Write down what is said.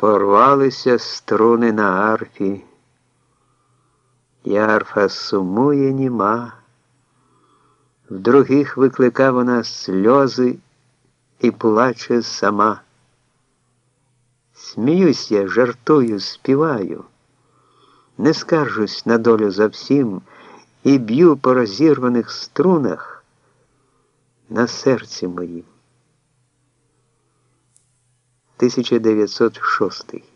Порвалися струни на арфі, і арфа сумує німа, в других виклика вона сльози і плаче сама. Сміюсь я, жартую, співаю, не скаржусь на долю зовсім і б'ю по розірваних струнах на серці моїм. 1906